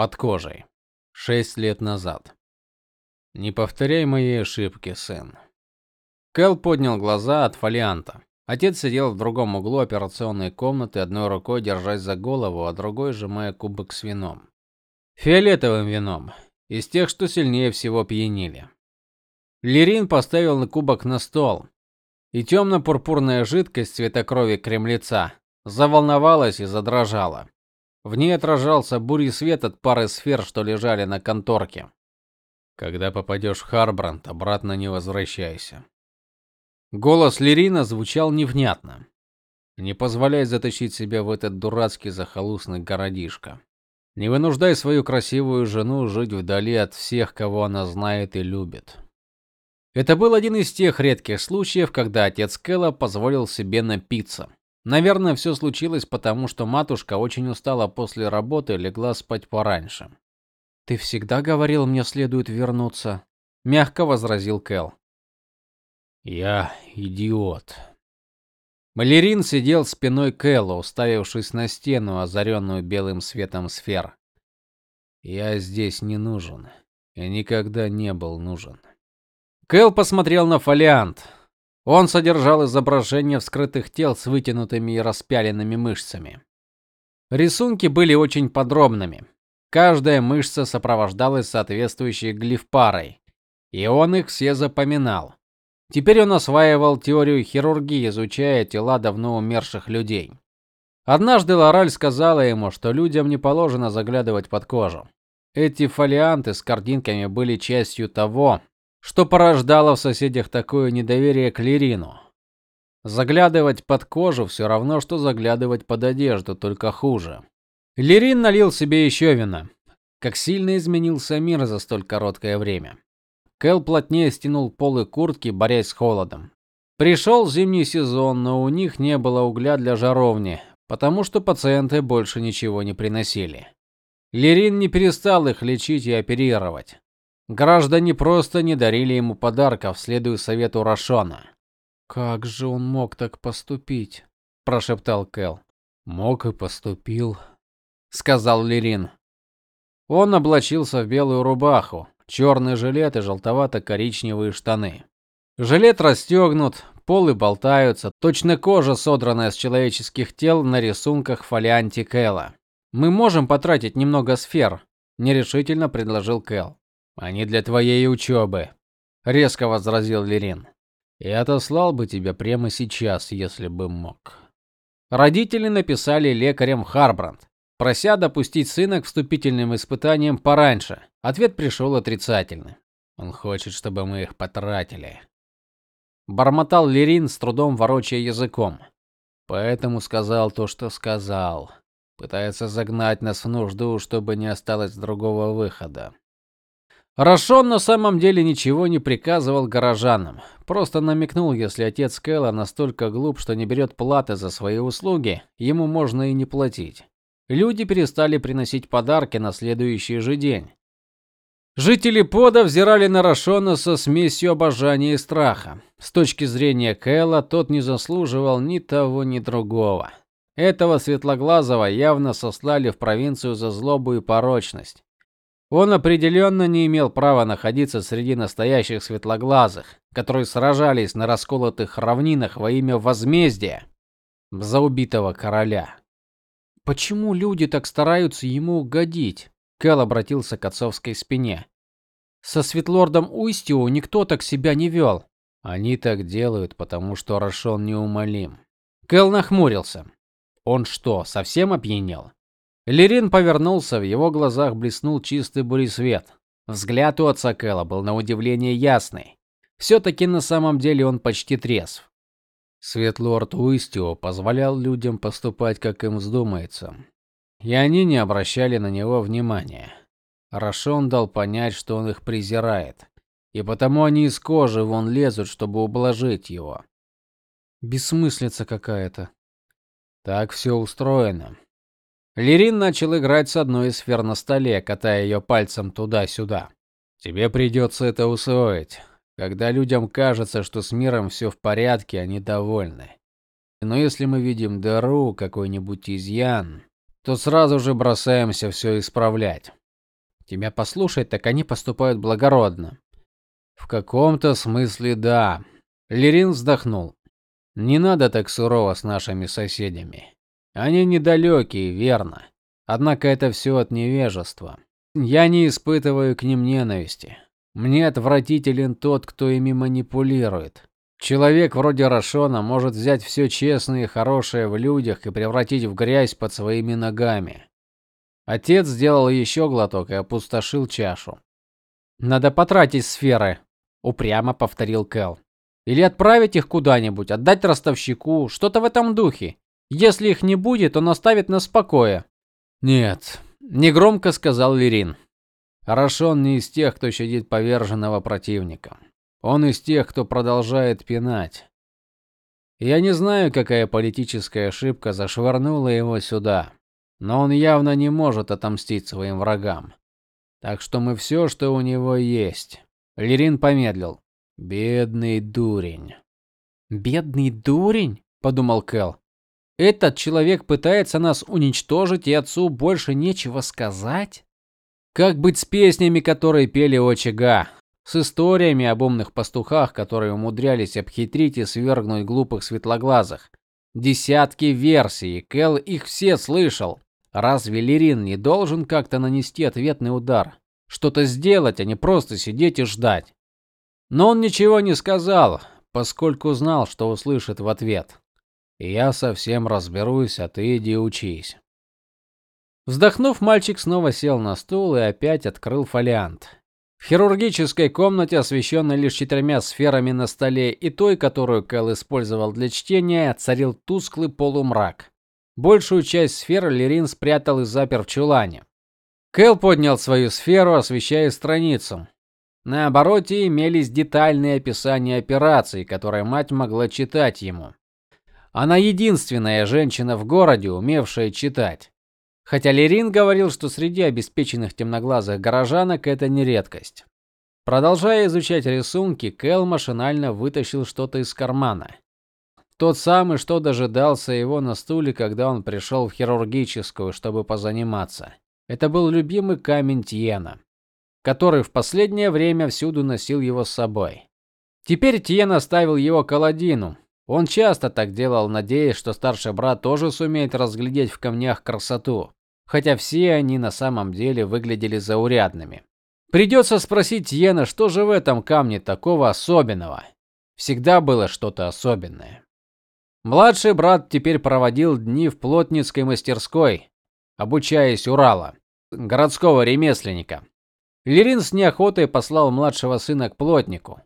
Под кожей. Шесть лет назад. Не повторяй мои ошибки, сын. Кэл поднял глаза от фолианта. Отец сидел в другом углу операционной комнаты, одной рукой держась за голову, а другой сжимая кубок с вином. Фиолетовым вином, из тех, что сильнее всего пьянили. Лерин поставил на кубок на стол, и темно пурпурная жидкость цвета крови кремлеца заволновалась и задрожала. В ней отражался бурый свет от пары сфер, что лежали на конторке. Когда попадешь в Харбранд, обратно не возвращайся. Голос Лерина звучал невнятно. Не позволяй затащить себя в этот дурацкий захолустный городишко. Не вынуждай свою красивую жену жить вдали от всех, кого она знает и любит. Это был один из тех редких случаев, когда отец Кэлла позволил себе напиться. Наверное, все случилось потому, что матушка очень устала после работы и легла спать пораньше. Ты всегда говорил, мне следует вернуться, мягко возразил Кэл. Я идиот. Малерин сидел спиной к Эллу, уставившись на стену, озаренную белым светом сфер. Я здесь не нужен. Я никогда не был нужен. Кэл посмотрел на фолиант. Он содержал изображения вскрытых тел с вытянутыми и распяленными мышцами. Рисунки были очень подробными. Каждая мышца сопровождалась соответствующей глифпарой, и он их все запоминал. Теперь он осваивал теорию хирургии, изучая тела давно умерших людей. Однажды Лораль сказала ему, что людям не положено заглядывать под кожу. Эти фолианты с картинками были частью того, что порождало в соседях такое недоверие к Лерину. Заглядывать под кожу все равно что заглядывать под одежду, только хуже. Лерин налил себе еще вина. Как сильно изменился мир за столь короткое время. Кэл плотнее стянул полы куртки, борясь с холодом. Пришел зимний сезон, но у них не было угля для жаровни, потому что пациенты больше ничего не приносили. Лерин не перестал их лечить и оперировать. Граждане просто не дарили ему подарков, следуя совету Рашона. Как же он мог так поступить, прошептал Кэл. Мог и поступил, сказал Лерин. Он облачился в белую рубаху, черный жилет и желтовато-коричневые штаны. Жилет расстегнут, полы болтаются, точно кожа, содранная с человеческих тел на рисунках фолианте Кэла. Мы можем потратить немного сфер, нерешительно предложил Кэл. Они для твоей учебы», — резко возразил Лерин. Я отослал бы тебя прямо сейчас, если бы мог. Родители написали лекарям Харбранд, прося допустить сына к вступительным испытаниям пораньше. Ответ пришел отрицательный. Он хочет, чтобы мы их потратили. Бормотал Лерин, с трудом ворочая языком. Поэтому сказал то, что сказал. Пытается загнать нас в нужду, чтобы не осталось другого выхода. Рашон на самом деле ничего не приказывал горожанам, просто намекнул, если отец Кэлла настолько глуп, что не берет платы за свои услуги, ему можно и не платить. Люди перестали приносить подарки на следующий же день. Жители Пода взирали на Рашона со смесью обожания и страха. С точки зрения Кэлла, тот не заслуживал ни того, ни другого. Этого светлоглазого явно сослали в провинцию за злобу и порочность. Он определенно не имел права находиться среди настоящих светлоглазых, которые сражались на расколотых равнинах во имя возмездия за убитого короля. Почему люди так стараются ему угодить? Кэл обратился к отцовской спине. Со Светлордом Уистио никто так себя не вел. Они так делают, потому что Рашон неумолим. Кэл нахмурился. Он что, совсем опьянел? Лерин повернулся, в его глазах блеснул чистый бурый свет. Взгляд у отца Кэла был на удивление ясный. все таки на самом деле он почти трезв. Светлорд Уистио позволял людям поступать, как им вздумается, и они не обращали на него внимания. Рашон дал понять, что он их презирает, и потому они из кожи вон лезут, чтобы ублажить его. Бессмыслица какая-то. Так все устроено. Лерин начал играть с одной из сфер на столе, катая ее пальцем туда-сюда. Тебе придется это усвоить. Когда людям кажется, что с миром все в порядке, они довольны. Но если мы видим дыру, какой-нибудь изъян, то сразу же бросаемся все исправлять. Тебя послушать, так они поступают благородно. В каком-то смысле да. Лерин вздохнул. Не надо так сурово с нашими соседями. Они недалекие, верно. Однако это все от невежества. Я не испытываю к ним ненависти. Мне отвратителен тот, кто ими манипулирует. Человек вроде Рашона может взять все честное и хорошее в людях и превратить в грязь под своими ногами. Отец сделал еще глоток и опустошил чашу. Надо потратить сферы, упрямо повторил Кэл. Или отправить их куда-нибудь, отдать ростовщику, что-то в этом духе. Если их не будет, он оставит нас в покое. Нет, негромко сказал Лирин. Рашон не из тех, кто щадит поверженного противника. Он из тех, кто продолжает пинать. Я не знаю, какая политическая ошибка зашвырнула его сюда, но он явно не может отомстить своим врагам. Так что мы все, что у него есть. Лирин помедлил. Бедный дурень. Бедный дурень, подумал Кэл. Этот человек пытается нас уничтожить, и отцу больше нечего сказать? Как быть с песнями, которые пели у очага? С историями об умных пастухах, которые умудрялись обхитрить и свергнуть глупых светлоглазых? Десятки версий, Кэл их все слышал. Разве Лерин не должен как-то нанести ответный удар? Что-то сделать, а не просто сидеть и ждать? Но он ничего не сказал, поскольку знал, что услышит в ответ. Я совсем разберусь, а ты иди учись. Вздохнув, мальчик снова сел на стул и опять открыл фолиант. В хирургической комнате, освещенной лишь четырьмя сферами на столе и той, которую Кэл использовал для чтения, царил тусклый полумрак. Большую часть сфер Лерин спрятал и запер в чулане. Кэл поднял свою сферу, освещая страницу. На обороте имелись детальные описания операций, которые мать могла читать ему. Она единственная женщина в городе, умевшая читать. Хотя Лерин говорил, что среди обеспеченных темноглазых горожанок это не редкость. Продолжая изучать рисунки, Кэл машинально вытащил что-то из кармана. Тот самый, что дожидался его на стуле, когда он пришел в хирургическую, чтобы позаниматься. Это был любимый камень Тиена, который в последнее время всюду носил его с собой. Теперь Тиен оставил его Каладину, он часто так делал, надеясь, что старший брат тоже сумеет разглядеть в камнях красоту хотя все они на самом деле выглядели заурядными. Придется спросить Йена, что же в этом камне такого особенного? Всегда было что-то особенное. Младший брат теперь проводил дни в плотницкой мастерской, обучаясь Урала, городского ремесленника. Лерин с неохотой послал младшего сына к плотнику.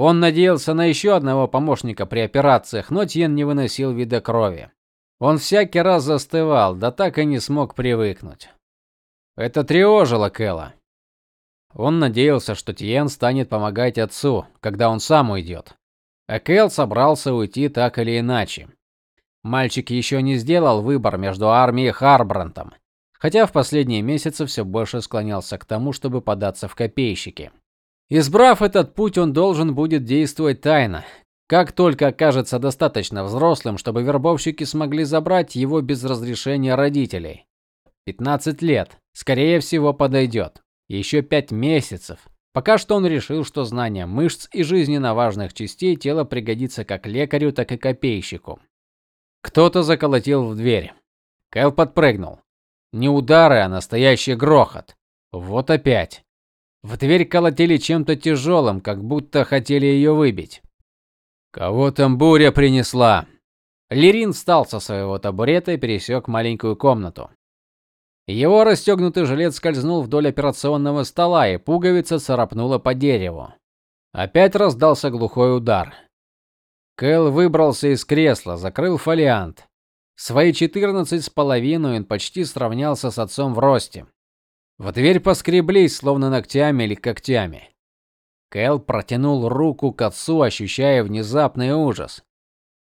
Он надеялся на еще одного помощника при операциях, но Тьен не выносил вида крови. Он всякий раз застывал, да так и не смог привыкнуть. Это тревожило Кэла. Он надеялся, что Тиен станет помогать отцу, когда он сам уйдет. А Кэл собрался уйти так или иначе. Мальчик еще не сделал выбор между армией и Харбрантом, хотя в последние месяцы все больше склонялся к тому, чтобы податься в копейщики. Избрав этот путь, он должен будет действовать тайно, как только окажется достаточно взрослым, чтобы вербовщики смогли забрать его без разрешения родителей. 15 лет, скорее всего, подойдет. Еще пять месяцев. Пока что он решил, что знание мышц и жизненно важных частей тела пригодится как лекарю, так и копейщику. Кто-то заколотил в дверь. Кэл подпрыгнул. Не удары, а настоящий грохот. Вот опять. В дверь колотили чем-то тяжелым, как будто хотели ее выбить. Кого там буря принесла? Лерин встал со своего табурета и пересек маленькую комнату. Его расстегнутый жилет скользнул вдоль операционного стола, и пуговица царапнула по дереву. Опять раздался глухой удар. Кэл выбрался из кресла, закрыл фолиант. Свои четырнадцать с половиной он почти сравнялся с отцом в росте. В дверь поскреблись, словно ногтями или когтями. Кэл протянул руку к отцу, ощущая внезапный ужас.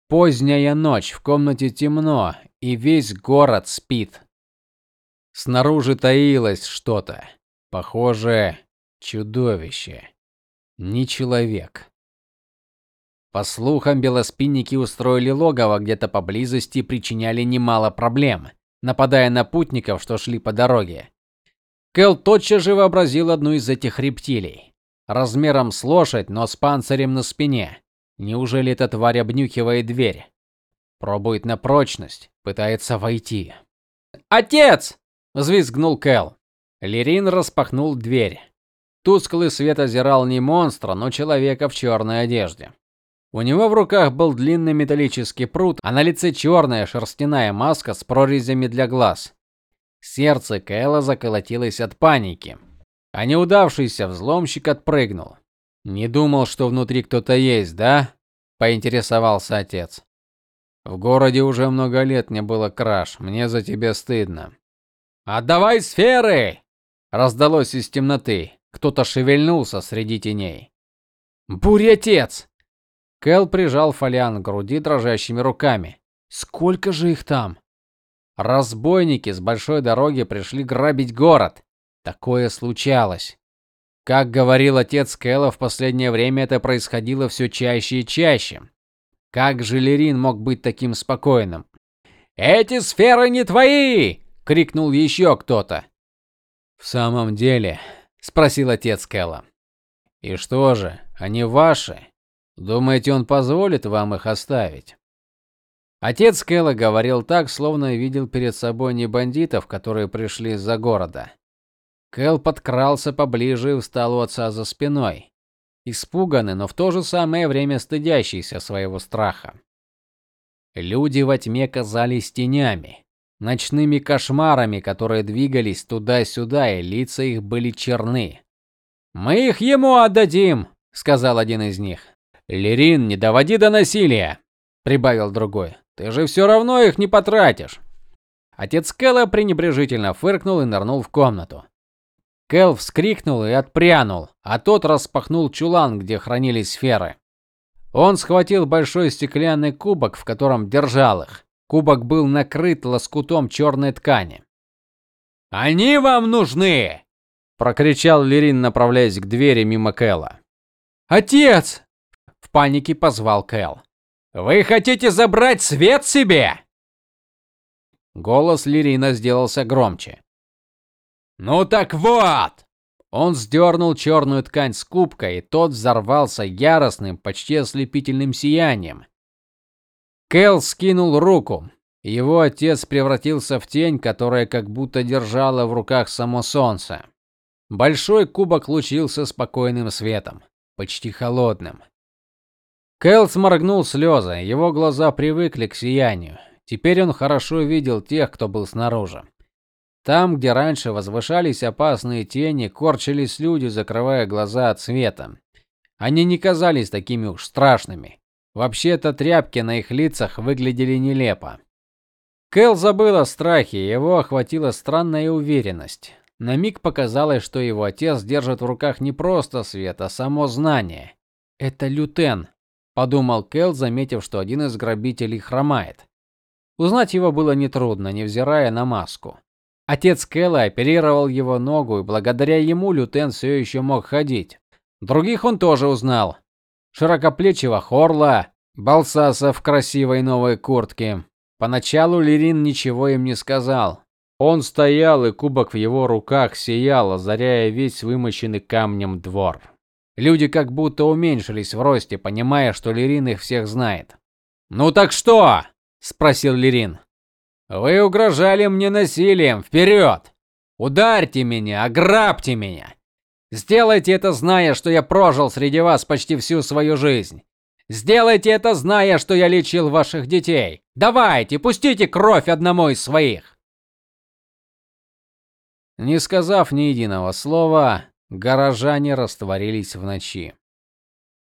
Поздняя ночь, в комнате темно, и весь город спит. Снаружи таилось что-то, похожее чудовище, не человек. По слухам, белоспинники устроили логово где-то поблизости и причиняли немало проблем, нападая на путников, что шли по дороге. Кел тотчас же вообразил одну из этих рептилий, размером с лошадь, но с панцирем на спине. Неужели эта тварь обнюхивает дверь? Пробует на прочность, пытается войти. "Отец!" взвизгнул Кел. Лерин распахнул дверь. Тусклый свет озирал не монстра, но человека в черной одежде. У него в руках был длинный металлический прут, а на лице черная шерстяная маска с прорезями для глаз. Сердце Кэла заколотилось от паники, а неудавшийся взломщик отпрыгнул. Не думал, что внутри кто-то есть, да? поинтересовался отец. В городе уже много лет не было краж. Мне за тебя стыдно. Отдавай сферы! раздалось из темноты. Кто-то шевельнулся среди теней. Буря отец. Кэл прижал фолиан к груди дрожащими руками. Сколько же их там? Разбойники с большой дороги пришли грабить город. Такое случалось. Как говорил отец Кэла, в последнее время это происходило все чаще и чаще. Как же Лерин мог быть таким спокойным? "Эти сферы не твои!" крикнул еще кто-то. "В самом деле?" спросил отец Кэла. "И что же, они ваши? Думаете, он позволит вам их оставить?" Отец Кэла говорил так, словно видел перед собой не бандитов, которые пришли из-за города. Кэл подкрался поближе и встал у отца за спиной, испуганный, но в то же самое время стыдящийся своего страха. Люди во тьме казались тенями, ночными кошмарами, которые двигались туда-сюда, и лица их были черны. "Мы их ему отдадим", сказал один из них. "Лерин, не доводи до насилия", прибавил другой. Ты же все равно их не потратишь. Отец Кэлла пренебрежительно фыркнул и нырнул в комнату. Кэл вскрикнул и отпрянул, а тот распахнул чулан, где хранились сферы. Он схватил большой стеклянный кубок, в котором держал их. Кубок был накрыт лоскутом черной ткани. "Они вам нужны!" прокричал Лерин, направляясь к двери мимо Кэла. "Отец!" в панике позвал Кэл. Вы хотите забрать свет себе? Голос Лирина сделался громче. Ну так вот. Он сдернул черную ткань с кубка, и тот взорвался яростным, почти ослепительным сиянием. Кел скинул руку. Его отец превратился в тень, которая как будто держала в руках само солнце. Большой кубок лучился спокойным светом, почти холодным. Кэл сморгнул слезы, его глаза привыкли к сиянию. Теперь он хорошо видел тех, кто был снаружи. Там, где раньше возвышались опасные тени, корчились люди, закрывая глаза от света. Они не казались такими уж страшными. Вообще-то тряпки на их лицах выглядели нелепо. Кэл забыл о страхе, его охватила странная уверенность. На миг показалось, что его отец держит в руках не просто свет, а само знание. Это лютен, подумал Кел, заметив, что один из грабителей хромает. Узнать его было нетрудно, невзирая на маску. Отец Кэлла оперировал его ногу, и благодаря ему Лютен все еще мог ходить. Других он тоже узнал. Широкоплечего Хорла, Балсаса в красивой новой куртке. Поначалу Лирин ничего им не сказал. Он стоял, и кубок в его руках сиял, озаряя весь вымощенный камнем двор. Люди как будто уменьшились в росте, понимая, что Лерин их всех знает. "Ну так что?" спросил Лерин. "Вы угрожали мне насилием. Вперед! Ударьте меня, ограбьте меня. Сделайте это, зная, что я прожил среди вас почти всю свою жизнь. Сделайте это, зная, что я лечил ваших детей. Давайте, пустите кровь одному из своих". Не сказав ни единого слова, Горожане растворились в ночи.